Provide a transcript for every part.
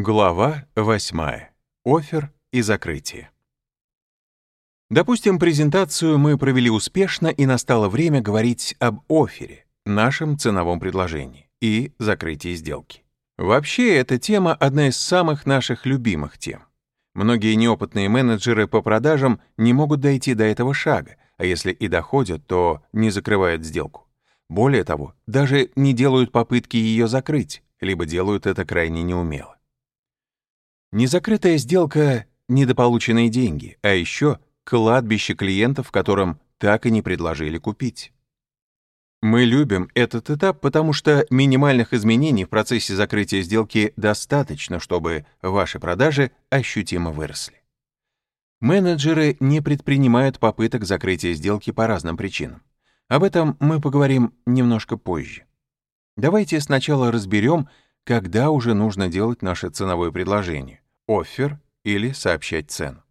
Глава 8. Офер и закрытие. Допустим, презентацию мы провели успешно, и настало время говорить об офере, нашем ценовом предложении, и закрытии сделки. Вообще, эта тема — одна из самых наших любимых тем. Многие неопытные менеджеры по продажам не могут дойти до этого шага, а если и доходят, то не закрывают сделку. Более того, даже не делают попытки ее закрыть, либо делают это крайне неумело. Незакрытая сделка — недополученные деньги, а еще кладбище клиентов, которым так и не предложили купить. Мы любим этот этап, потому что минимальных изменений в процессе закрытия сделки достаточно, чтобы ваши продажи ощутимо выросли. Менеджеры не предпринимают попыток закрытия сделки по разным причинам. Об этом мы поговорим немножко позже. Давайте сначала разберем, когда уже нужно делать наше ценовое предложение — оффер или сообщать цену.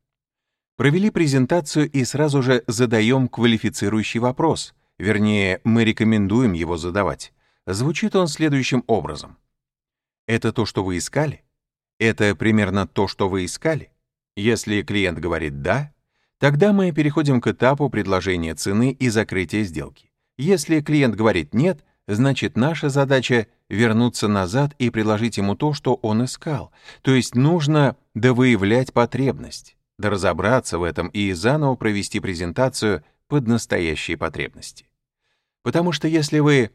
Провели презентацию и сразу же задаем квалифицирующий вопрос, вернее, мы рекомендуем его задавать. Звучит он следующим образом. Это то, что вы искали? Это примерно то, что вы искали? Если клиент говорит «да», тогда мы переходим к этапу предложения цены и закрытия сделки. Если клиент говорит «нет», значит наша задача вернуться назад и предложить ему то, что он искал. То есть нужно довыявлять потребность, доразобраться в этом и заново провести презентацию под настоящие потребности. Потому что если вы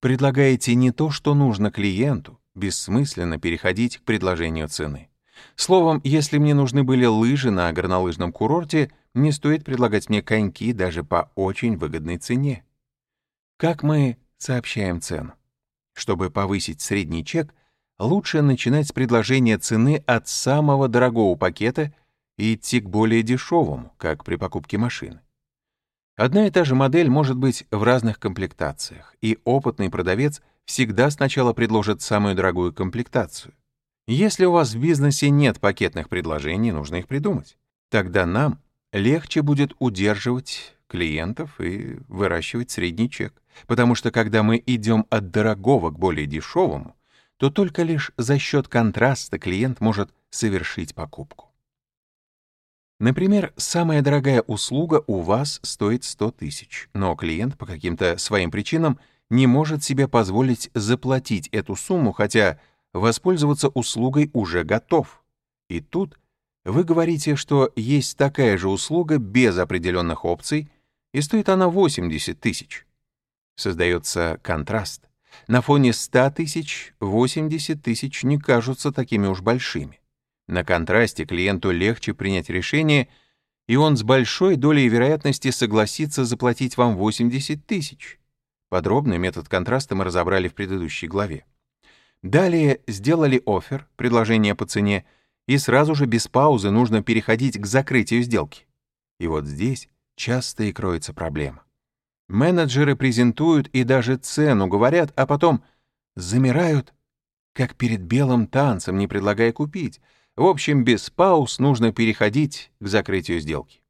предлагаете не то, что нужно клиенту, бессмысленно переходить к предложению цены. Словом, если мне нужны были лыжи на горнолыжном курорте, не стоит предлагать мне коньки даже по очень выгодной цене. Как мы сообщаем цену. Чтобы повысить средний чек, лучше начинать с предложения цены от самого дорогого пакета и идти к более дешевому, как при покупке машины. Одна и та же модель может быть в разных комплектациях, и опытный продавец всегда сначала предложит самую дорогую комплектацию. Если у вас в бизнесе нет пакетных предложений, нужно их придумать. Тогда нам легче будет удерживать клиентов и выращивать средний чек. Потому что когда мы идем от дорогого к более дешевому, то только лишь за счет контраста клиент может совершить покупку. Например, самая дорогая услуга у вас стоит 100 тысяч, но клиент по каким-то своим причинам не может себе позволить заплатить эту сумму, хотя воспользоваться услугой уже готов. И тут вы говорите, что есть такая же услуга без определенных опций, и стоит она 80 тысяч. Создается контраст. На фоне 100 тысяч 80 тысяч не кажутся такими уж большими. На контрасте клиенту легче принять решение, и он с большой долей вероятности согласится заплатить вам 80 тысяч. Подробный метод контраста мы разобрали в предыдущей главе. Далее сделали офер, предложение по цене, и сразу же без паузы нужно переходить к закрытию сделки. И вот здесь часто и кроется проблема. Менеджеры презентуют и даже цену говорят, а потом замирают, как перед белым танцем, не предлагая купить. В общем, без пауз нужно переходить к закрытию сделки.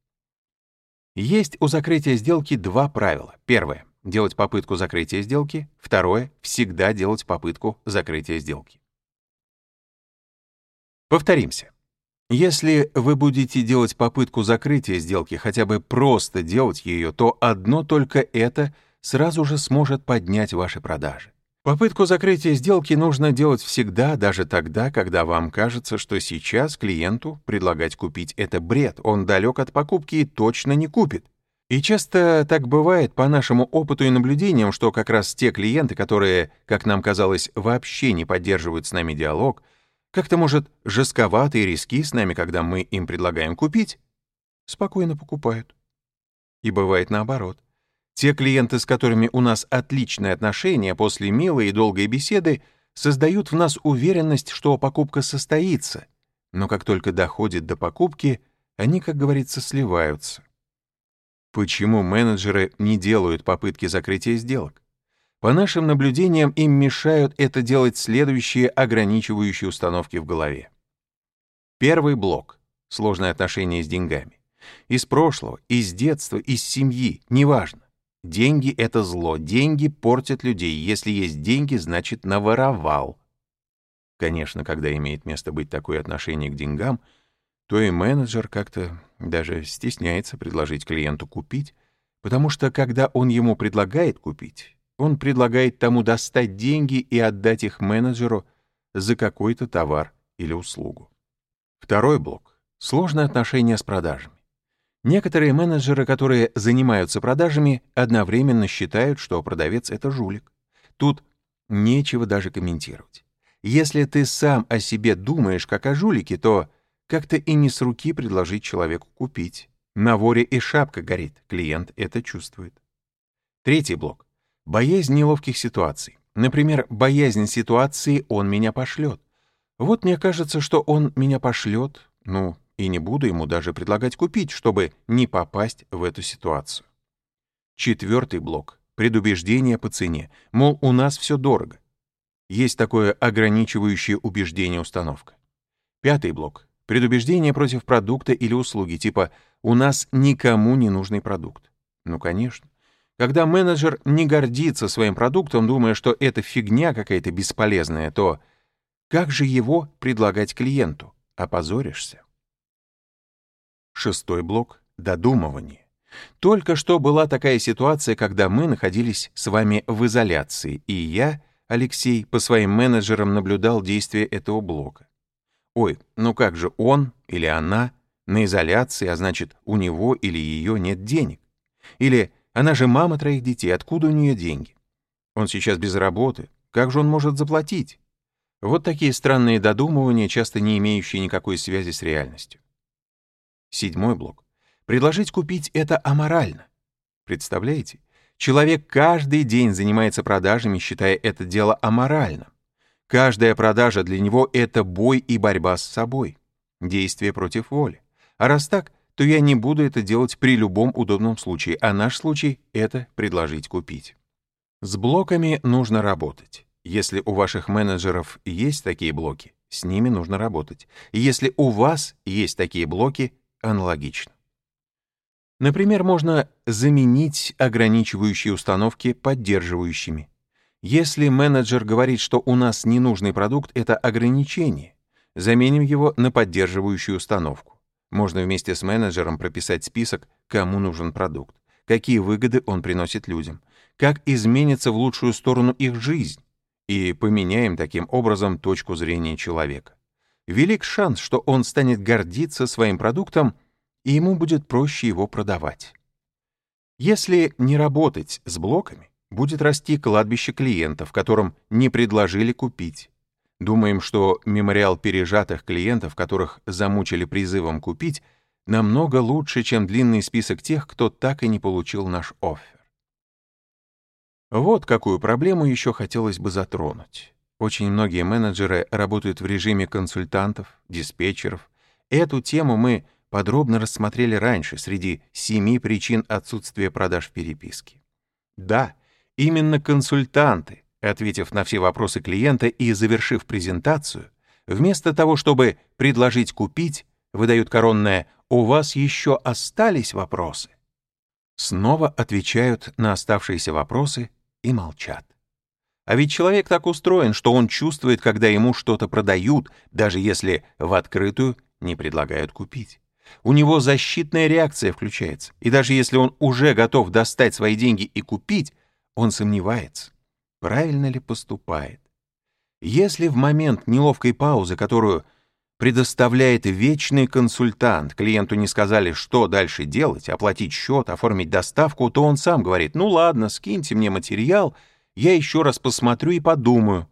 Есть у закрытия сделки два правила. Первое — делать попытку закрытия сделки. Второе — всегда делать попытку закрытия сделки. Повторимся. Если вы будете делать попытку закрытия сделки, хотя бы просто делать ее, то одно только это сразу же сможет поднять ваши продажи. Попытку закрытия сделки нужно делать всегда, даже тогда, когда вам кажется, что сейчас клиенту предлагать купить — это бред, он далек от покупки и точно не купит. И часто так бывает по нашему опыту и наблюдениям, что как раз те клиенты, которые, как нам казалось, вообще не поддерживают с нами диалог, как-то, может, жестковаты и риски с нами, когда мы им предлагаем купить, спокойно покупают. И бывает наоборот. Те клиенты, с которыми у нас отличные отношения после милой и долгой беседы, создают в нас уверенность, что покупка состоится, но как только доходит до покупки, они, как говорится, сливаются. Почему менеджеры не делают попытки закрытия сделок? По нашим наблюдениям, им мешают это делать следующие ограничивающие установки в голове. Первый блок — сложные отношения с деньгами. Из прошлого, из детства, из семьи, неважно. Деньги — это зло, деньги портят людей. Если есть деньги, значит, наворовал. Конечно, когда имеет место быть такое отношение к деньгам, то и менеджер как-то даже стесняется предложить клиенту купить, потому что когда он ему предлагает купить, он предлагает тому достать деньги и отдать их менеджеру за какой-то товар или услугу. Второй блок — сложное отношение с продажами. Некоторые менеджеры, которые занимаются продажами, одновременно считают, что продавец — это жулик. Тут нечего даже комментировать. Если ты сам о себе думаешь как о жулике, то как-то и не с руки предложить человеку купить. На воре и шапка горит, клиент это чувствует. Третий блок. Боязнь неловких ситуаций. Например, боязнь ситуации «он меня пошлет». Вот мне кажется, что он меня пошлет, ну, и не буду ему даже предлагать купить, чтобы не попасть в эту ситуацию. Четвертый блок. Предубеждение по цене. Мол, у нас все дорого. Есть такое ограничивающее убеждение установка. Пятый блок. Предубеждение против продукта или услуги, типа «у нас никому не нужный продукт». Ну, конечно. Когда менеджер не гордится своим продуктом, думая, что это фигня какая-то бесполезная, то как же его предлагать клиенту? Опозоришься. Шестой блок — додумывание. Только что была такая ситуация, когда мы находились с вами в изоляции, и я — Алексей по своим менеджерам наблюдал действие этого блока. Ой, ну как же он или она на изоляции, а значит, у него или ее нет денег? Или она же мама троих детей, откуда у нее деньги? Он сейчас без работы, как же он может заплатить? Вот такие странные додумывания, часто не имеющие никакой связи с реальностью. Седьмой блок. Предложить купить — это аморально. Представляете? Человек каждый день занимается продажами, считая это дело аморальным. Каждая продажа для него — это бой и борьба с собой, действие против воли. А раз так, то я не буду это делать при любом удобном случае, а наш случай — это предложить купить. С блоками нужно работать. Если у ваших менеджеров есть такие блоки, с ними нужно работать. Если у вас есть такие блоки, аналогично. Например, можно заменить ограничивающие установки поддерживающими. Если менеджер говорит, что у нас ненужный продукт — это ограничение, заменим его на поддерживающую установку. Можно вместе с менеджером прописать список, кому нужен продукт, какие выгоды он приносит людям, как изменится в лучшую сторону их жизнь, и поменяем таким образом точку зрения человека. Велик шанс, что он станет гордиться своим продуктом и ему будет проще его продавать. Если не работать с блоками, будет расти кладбище клиентов, которым не предложили купить. Думаем, что мемориал пережатых клиентов, которых замучили призывом купить, намного лучше, чем длинный список тех, кто так и не получил наш оффер. Вот какую проблему еще хотелось бы затронуть. Очень многие менеджеры работают в режиме консультантов, диспетчеров. Эту тему мы подробно рассмотрели раньше среди семи причин отсутствия продаж в переписке. Да, именно консультанты, ответив на все вопросы клиента и завершив презентацию, вместо того, чтобы предложить купить, выдают коронное «У вас еще остались вопросы?» Снова отвечают на оставшиеся вопросы и молчат. А ведь человек так устроен, что он чувствует, когда ему что-то продают, даже если в открытую не предлагают купить. У него защитная реакция включается, и даже если он уже готов достать свои деньги и купить, он сомневается, правильно ли поступает. Если в момент неловкой паузы, которую предоставляет вечный консультант, клиенту не сказали, что дальше делать, оплатить счет, оформить доставку, то он сам говорит, ну ладно, скиньте мне материал, я еще раз посмотрю и подумаю.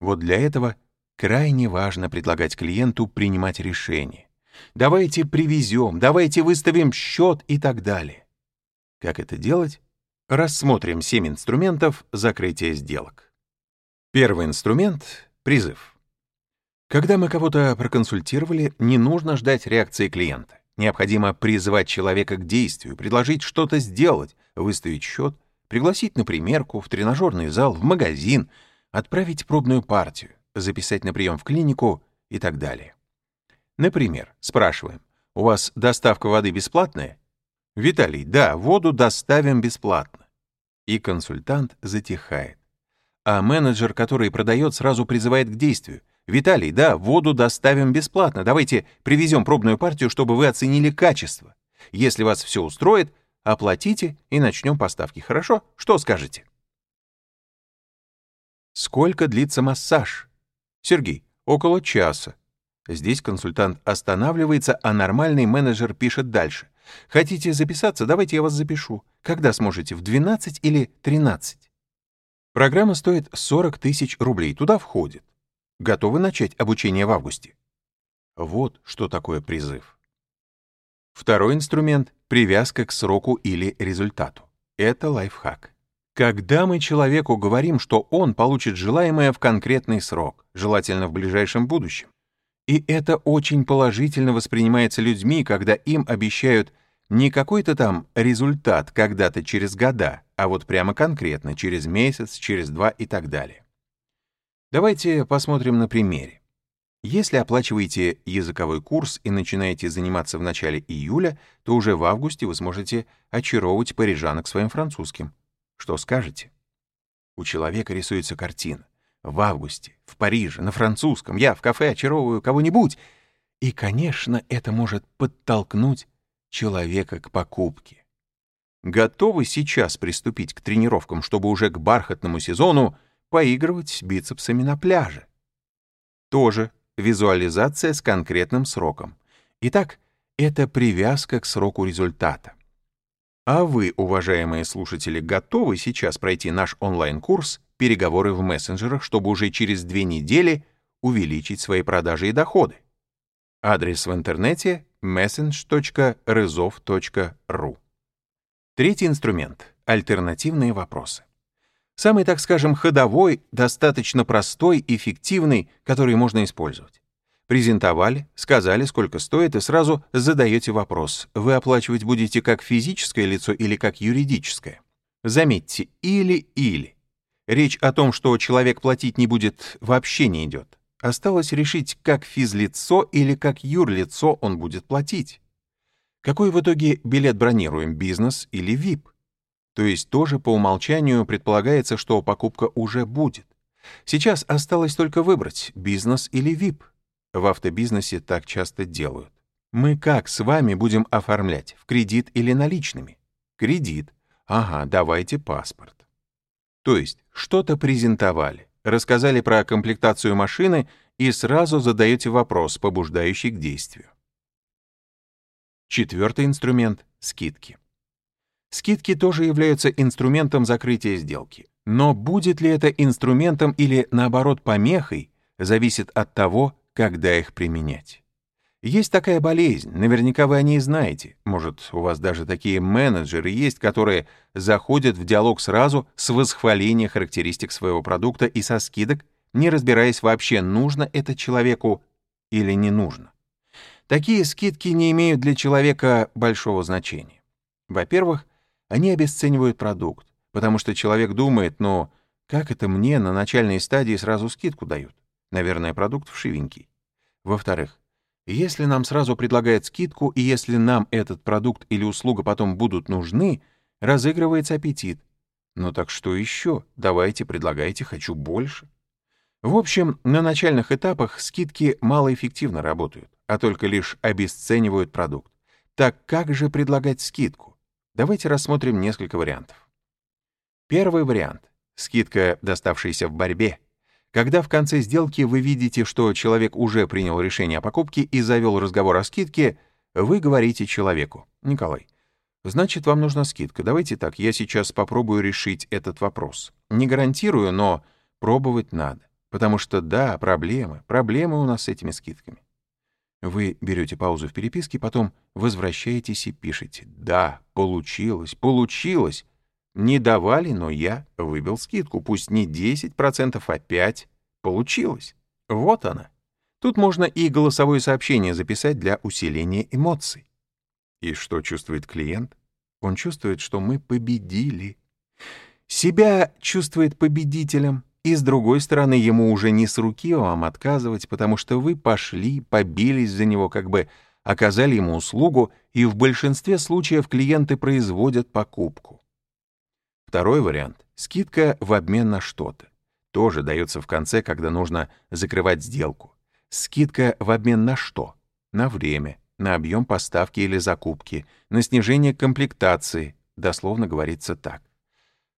Вот для этого крайне важно предлагать клиенту принимать решение давайте привезем, давайте выставим счет и так далее. Как это делать? Рассмотрим 7 инструментов закрытия сделок. Первый инструмент — призыв. Когда мы кого-то проконсультировали, не нужно ждать реакции клиента. Необходимо призывать человека к действию, предложить что-то сделать, выставить счет, пригласить на примерку, в тренажерный зал, в магазин, отправить пробную партию, записать на прием в клинику и так далее. Например, спрашиваем, у вас доставка воды бесплатная? Виталий, да, воду доставим бесплатно. И консультант затихает. А менеджер, который продает, сразу призывает к действию. «Виталий, да, воду доставим бесплатно. Давайте привезем пробную партию, чтобы вы оценили качество. Если вас все устроит, оплатите и начнем поставки. Хорошо? Что скажете?» Сколько длится массаж? Сергей, около часа. Здесь консультант останавливается, а нормальный менеджер пишет дальше. Хотите записаться? Давайте я вас запишу. Когда сможете, в 12 или 13? Программа стоит 40 тысяч рублей. Туда входит. Готовы начать обучение в августе? Вот что такое призыв. Второй инструмент — привязка к сроку или результату. Это лайфхак. Когда мы человеку говорим, что он получит желаемое в конкретный срок, желательно в ближайшем будущем, и это очень положительно воспринимается людьми, когда им обещают не какой-то там результат когда-то через года, а вот прямо конкретно, через месяц, через два и так далее. Давайте посмотрим на примере. Если оплачиваете языковой курс и начинаете заниматься в начале июля, то уже в августе вы сможете очаровывать парижанок своим французским. Что скажете? У человека рисуется картина. В августе, в Париже, на французском, я в кафе очаровываю кого-нибудь. И, конечно, это может подтолкнуть человека к покупке. Готовы сейчас приступить к тренировкам, чтобы уже к бархатному сезону поигрывать бицепсами на пляже? Тоже визуализация с конкретным сроком. Итак, это привязка к сроку результата. А вы, уважаемые слушатели, готовы сейчас пройти наш онлайн-курс «Переговоры в мессенджерах», чтобы уже через две недели увеличить свои продажи и доходы? Адрес в интернете message.rezov.ru Третий инструмент — альтернативные вопросы. Самый, так скажем, ходовой, достаточно простой, эффективный, который можно использовать. Презентовали, сказали, сколько стоит, и сразу задаете вопрос. Вы оплачивать будете как физическое лицо или как юридическое? Заметьте, или-или. Речь о том, что человек платить не будет, вообще не идет. Осталось решить, как физлицо или как юрлицо он будет платить. Какой в итоге билет бронируем, бизнес или VIP? То есть тоже по умолчанию предполагается, что покупка уже будет. Сейчас осталось только выбрать, бизнес или VIP. В автобизнесе так часто делают. Мы как с вами будем оформлять, в кредит или наличными? Кредит. Ага, давайте паспорт. То есть что-то презентовали, рассказали про комплектацию машины и сразу задаете вопрос, побуждающий к действию. Четвертый инструмент — скидки. Скидки тоже являются инструментом закрытия сделки. Но будет ли это инструментом или, наоборот, помехой, зависит от того, когда их применять. Есть такая болезнь, наверняка вы о ней знаете. Может, у вас даже такие менеджеры есть, которые заходят в диалог сразу с восхваления характеристик своего продукта и со скидок, не разбираясь вообще, нужно это человеку или не нужно. Такие скидки не имеют для человека большого значения. Во-первых, они обесценивают продукт, потому что человек думает, ну, как это мне на начальной стадии сразу скидку дают? Наверное, продукт вшивенький. Во-вторых, если нам сразу предлагают скидку, и если нам этот продукт или услуга потом будут нужны, разыгрывается аппетит. Ну так что еще? Давайте, предлагайте, хочу больше. В общем, на начальных этапах скидки малоэффективно работают, а только лишь обесценивают продукт. Так как же предлагать скидку? Давайте рассмотрим несколько вариантов. Первый вариант — скидка, доставшаяся в борьбе — когда в конце сделки вы видите, что человек уже принял решение о покупке и завел разговор о скидке, вы говорите человеку, «Николай, значит, вам нужна скидка. Давайте так, я сейчас попробую решить этот вопрос. Не гарантирую, но пробовать надо. Потому что да, проблемы, проблемы у нас с этими скидками. Вы берете паузу в переписке, потом возвращаетесь и пишете. Да, получилось, получилось. Не давали, но я выбил скидку, пусть не 10%, а 5%. Получилось. Вот она. Тут можно и голосовое сообщение записать для усиления эмоций. И что чувствует клиент? Он чувствует, что мы победили. Себя чувствует победителем, и с другой стороны, ему уже не с руки вам отказывать, потому что вы пошли, побились за него, как бы оказали ему услугу, и в большинстве случаев клиенты производят покупку. Второй вариант — скидка в обмен на что-то. тоже дается в конце, когда нужно закрывать сделку. Скидка в обмен на что? На время, на объем поставки или закупки, на снижение комплектации, дословно говорится так.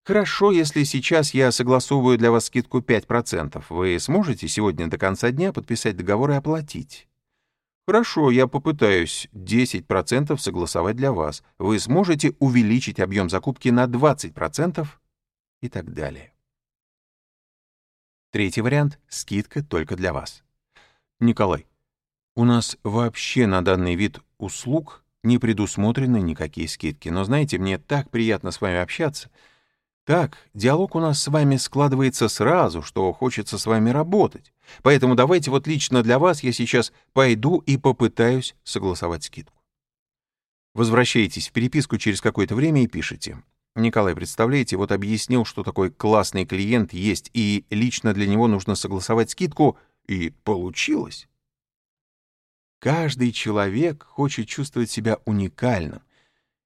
Хорошо, если сейчас я согласовываю для вас скидку 5%. Вы сможете сегодня до конца дня подписать договор и оплатить? Хорошо, я попытаюсь 10% согласовать для вас. Вы сможете увеличить объем закупки на 20% и так далее. Третий вариант — скидка только для вас. Николай, у нас вообще на данный вид услуг не предусмотрены никакие скидки, но знаете, мне так приятно с вами общаться. Так, диалог у нас с вами складывается сразу, что хочется с вами работать. Поэтому давайте вот лично для вас я сейчас пойду и попытаюсь согласовать скидку. Возвращаетесь в переписку через какое-то время и пишете. Николай, представляете, вот объяснил, что такой классный клиент есть, и лично для него нужно согласовать скидку, и получилось. Каждый человек хочет чувствовать себя уникальным,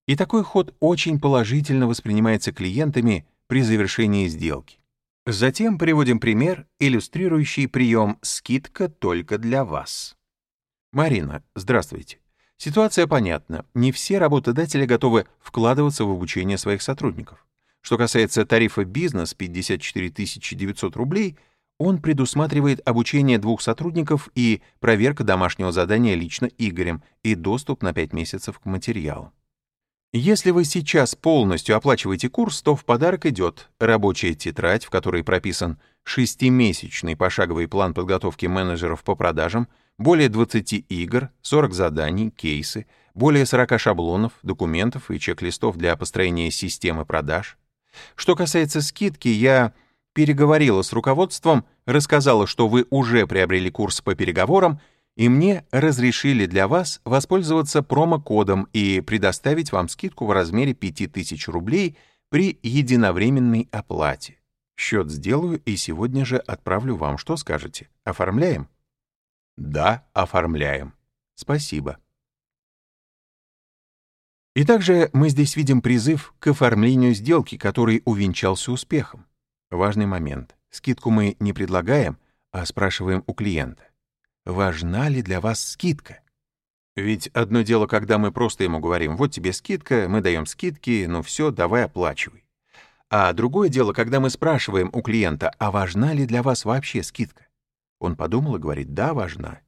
и такой ход очень положительно воспринимается клиентами при завершении сделки. Затем приводим пример, иллюстрирующий прием «скидка только для вас». Марина, здравствуйте. Ситуация понятна. Не все работодатели готовы вкладываться в обучение своих сотрудников. Что касается тарифа «Бизнес» 54 900 рублей, он предусматривает обучение двух сотрудников и проверка домашнего задания лично Игорем и доступ на 5 месяцев к материалу. Если вы сейчас полностью оплачиваете курс, то в подарок идет рабочая тетрадь, в которой прописан шестимесячный пошаговый план подготовки менеджеров по продажам — более 20 игр, 40 заданий, кейсы, более 40 шаблонов, документов и чек-листов для построения системы продаж. Что касается скидки, я переговорила с руководством, рассказала, что вы уже приобрели курс по переговорам, и мне разрешили для вас воспользоваться промокодом и предоставить вам скидку в размере 5000 рублей при единовременной оплате. Счет сделаю и сегодня же отправлю вам. Что скажете? Оформляем? Да, оформляем. Спасибо. И также мы здесь видим призыв к оформлению сделки, который увенчался успехом. Важный момент. Скидку мы не предлагаем, а спрашиваем у клиента. Важна ли для вас скидка? Ведь одно дело, когда мы просто ему говорим, вот тебе скидка, мы даем скидки, ну все, давай оплачивай. А другое дело, когда мы спрашиваем у клиента, а важна ли для вас вообще скидка? Он подумал и говорит, да, важна.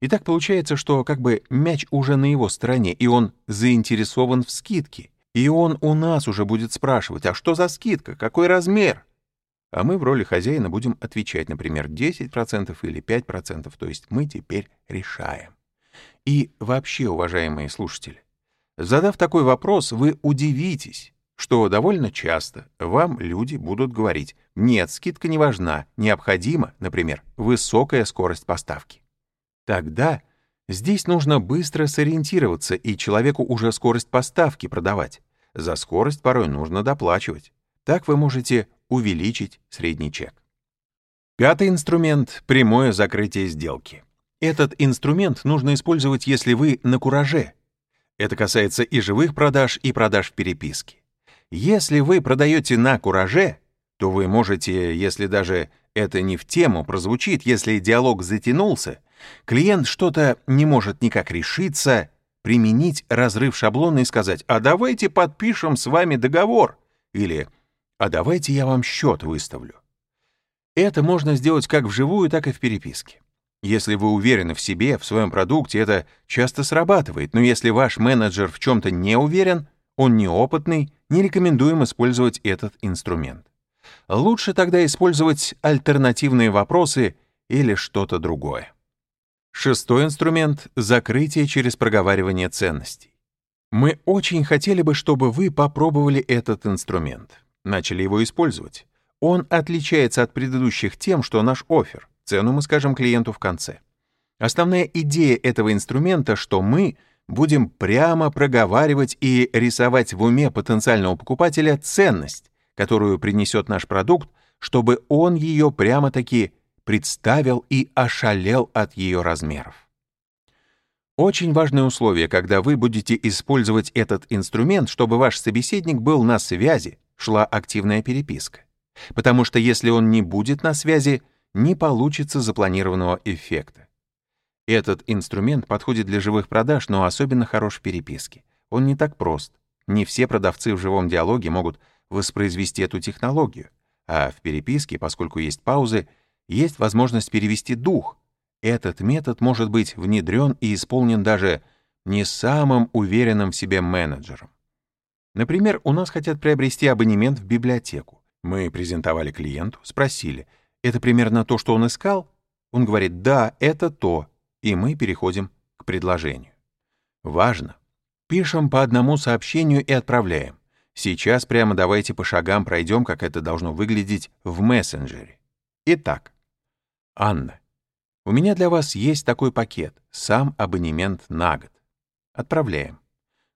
И так получается, что как бы мяч уже на его стороне, и он заинтересован в скидке. И он у нас уже будет спрашивать, а что за скидка, какой размер? А мы в роли хозяина будем отвечать, например, 10% или 5%, то есть мы теперь решаем. И вообще, уважаемые слушатели, задав такой вопрос, вы удивитесь, что довольно часто вам люди будут говорить «нет, скидка не важна, необходима, например, высокая скорость поставки». Тогда здесь нужно быстро сориентироваться и человеку уже скорость поставки продавать. За скорость порой нужно доплачивать. Так вы можете увеличить средний чек. Пятый инструмент — прямое закрытие сделки. Этот инструмент нужно использовать, если вы на кураже. Это касается и живых продаж, и продаж в переписке. Если вы продаете на кураже, то вы можете, если даже это не в тему прозвучит, если диалог затянулся, клиент что-то не может никак решиться, применить разрыв шаблона и сказать «А давайте подпишем с вами договор» или «А давайте я вам счет выставлю». Это можно сделать как вживую, так и в переписке. Если вы уверены в себе, в своем продукте, это часто срабатывает, но если ваш менеджер в чем-то не уверен, он неопытный, не рекомендуем использовать этот инструмент. Лучше тогда использовать альтернативные вопросы или что-то другое. Шестой инструмент — закрытие через проговаривание ценностей. Мы очень хотели бы, чтобы вы попробовали этот инструмент, начали его использовать. Он отличается от предыдущих тем, что наш офер. Цену мы скажем клиенту в конце. Основная идея этого инструмента, что мы — будем прямо проговаривать и рисовать в уме потенциального покупателя ценность, которую принесет наш продукт, чтобы он ее прямо-таки представил и ошалел от ее размеров. Очень важное условие, когда вы будете использовать этот инструмент, чтобы ваш собеседник был на связи, шла активная переписка. Потому что если он не будет на связи, не получится запланированного эффекта. Этот инструмент подходит для живых продаж, но особенно хорош в переписке. Он не так прост. Не все продавцы в живом диалоге могут воспроизвести эту технологию, а в переписке, поскольку есть паузы, есть возможность перевести дух. Этот метод может быть внедрен и исполнен даже не самым уверенным в себе менеджером. Например, у нас хотят приобрести абонемент в библиотеку. Мы презентовали клиенту, спросили, это примерно то, что он искал? Он говорит, да, это то, и мы переходим к предложению. Важно. Пишем по одному сообщению и отправляем. Сейчас прямо давайте по шагам пройдем, как это должно выглядеть в мессенджере. Итак, Анна, у меня для вас есть такой пакет, сам абонемент на год. Отправляем.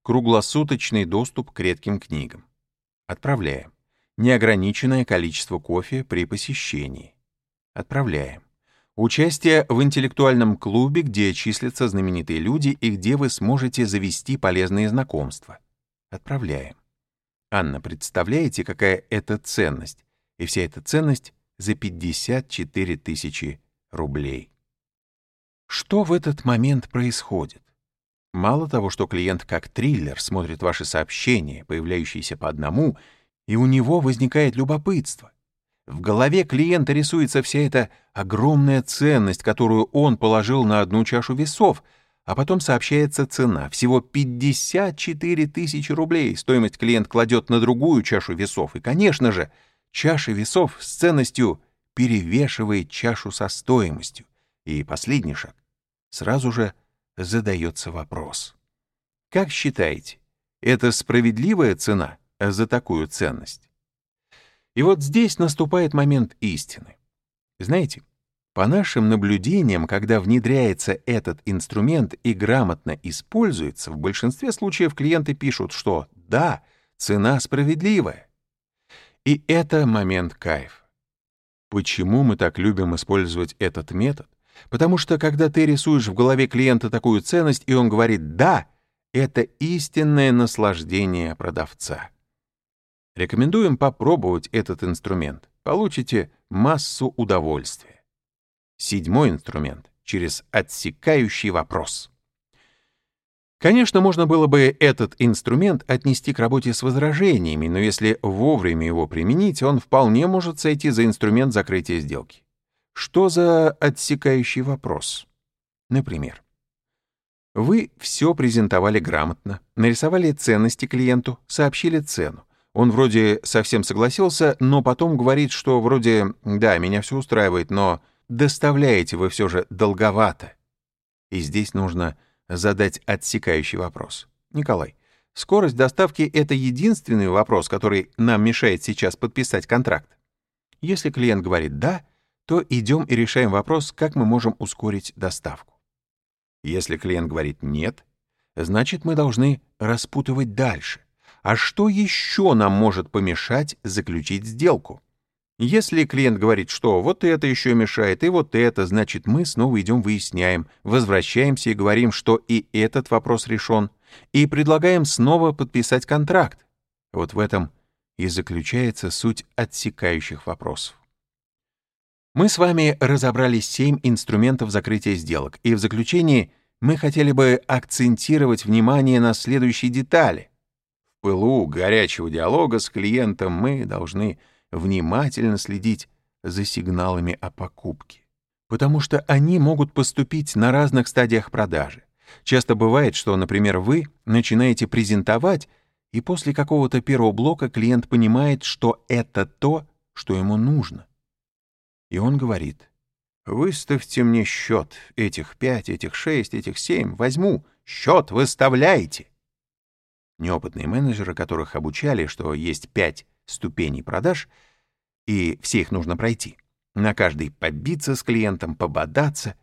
Круглосуточный доступ к редким книгам. Отправляем. Неограниченное количество кофе при посещении. Отправляем. Участие в интеллектуальном клубе, где числятся знаменитые люди и где вы сможете завести полезные знакомства. Отправляем. Анна, представляете, какая это ценность? И вся эта ценность за 54 тысячи рублей. Что в этот момент происходит? Мало того, что клиент как триллер смотрит ваши сообщения, появляющиеся по одному, и у него возникает любопытство. В голове клиента рисуется вся эта огромная ценность, которую он положил на одну чашу весов — а потом сообщается цена. Всего 54 тысячи рублей. Стоимость клиент кладет на другую чашу весов. И, конечно же, чаша весов с ценностью перевешивает чашу со стоимостью. И последний шаг. Сразу же задается вопрос. Как считаете, это справедливая цена за такую ценность? И вот здесь наступает момент истины. Знаете, по нашим наблюдениям, когда внедряется этот инструмент и грамотно используется, в большинстве случаев клиенты пишут, что «да, цена справедливая». И это момент кайф. Почему мы так любим использовать этот метод? Потому что когда ты рисуешь в голове клиента такую ценность, и он говорит «да», это истинное наслаждение продавца. Рекомендуем попробовать этот инструмент. Получите массу удовольствия. Седьмой инструмент — через отсекающий вопрос. Конечно, можно было бы этот инструмент отнести к работе с возражениями, но если вовремя его применить, он вполне может сойти за инструмент закрытия сделки. Что за отсекающий вопрос? Например, вы все презентовали грамотно, нарисовали ценности клиенту, сообщили цену. Он вроде совсем согласился, но потом говорит, что вроде «да, меня все устраивает, но доставляете вы все же долговато. И здесь нужно задать отсекающий вопрос. Николай, скорость доставки — это единственный вопрос, который нам мешает сейчас подписать контракт. Если клиент говорит «да», то идем и решаем вопрос, как мы можем ускорить доставку. Если клиент говорит «нет», значит, мы должны распутывать дальше. А что еще нам может помешать заключить сделку? Если клиент говорит, что вот это еще мешает, и вот это, значит, мы снова идем выясняем, возвращаемся и говорим, что и этот вопрос решен, и предлагаем снова подписать контракт. Вот в этом и заключается суть отсекающих вопросов. Мы с вами разобрали семь инструментов закрытия сделок, и в заключении мы хотели бы акцентировать внимание на следующей детали. В пылу горячего диалога с клиентом мы должны внимательно следить за сигналами о покупке, потому что они могут поступить на разных стадиях продажи. Часто бывает, что, например, вы начинаете презентовать, и после какого-то первого блока клиент понимает, что это то, что ему нужно. И он говорит, «Выставьте мне счет, этих пять, этих шесть, этих семь, возьму, счет выставляйте». Неопытные менеджеры, которых обучали, что есть пять ступеней продаж, и все их нужно пройти. На каждой побиться с клиентом, пободаться.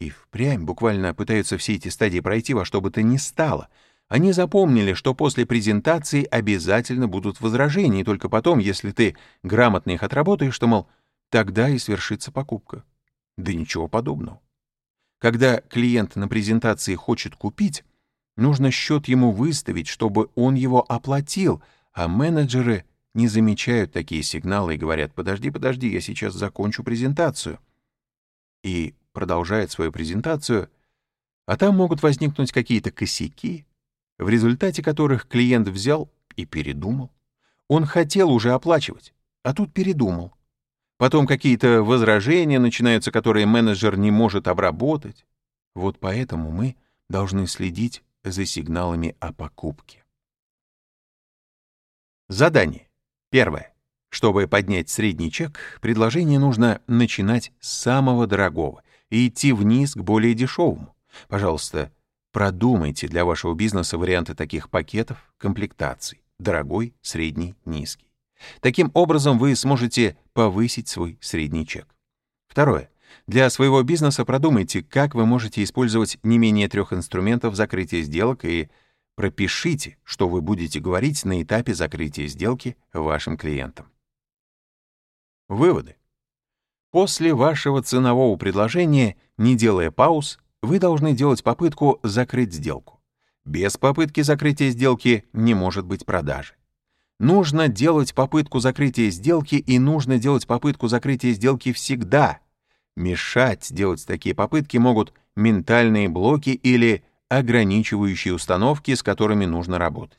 И впрямь буквально пытаются все эти стадии пройти во что бы то ни стало. Они запомнили, что после презентации обязательно будут возражения, и только потом, если ты грамотно их отработаешь, то, мол, тогда и свершится покупка. Да ничего подобного. Когда клиент на презентации хочет купить, нужно счет ему выставить, чтобы он его оплатил, а менеджеры не замечают такие сигналы и говорят «подожди, подожди, я сейчас закончу презентацию». И продолжают свою презентацию, а там могут возникнуть какие-то косяки, в результате которых клиент взял и передумал. Он хотел уже оплачивать, а тут передумал. Потом какие-то возражения начинаются, которые менеджер не может обработать. Вот поэтому мы должны следить за сигналами о покупке. Задание. Первое. Чтобы поднять средний чек, предложение нужно начинать с самого дорогого и идти вниз к более дешевому. Пожалуйста, продумайте для вашего бизнеса варианты таких пакетов, комплектаций. Дорогой, средний, низкий. Таким образом вы сможете повысить свой средний чек. Второе. Для своего бизнеса продумайте, как вы можете использовать не менее трех инструментов закрытия сделок и пропишите, что вы будете говорить на этапе закрытия сделки вашим клиентам. Выводы. После вашего ценового предложения, не делая пауз, вы должны делать попытку закрыть сделку. Без попытки закрытия сделки не может быть продажи. Нужно делать попытку закрытия сделки и нужно делать попытку закрытия сделки всегда. Мешать делать такие попытки могут ментальные блоки или ограничивающие установки, с которыми нужно работать.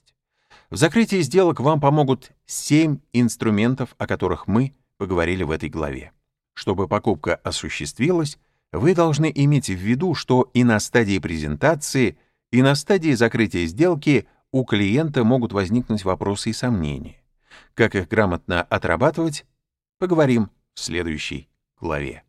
В закрытии сделок вам помогут 7 инструментов, о которых мы поговорили в этой главе. Чтобы покупка осуществилась, вы должны иметь в виду, что и на стадии презентации, и на стадии закрытия сделки у клиента могут возникнуть вопросы и сомнения. Как их грамотно отрабатывать, поговорим в следующей главе.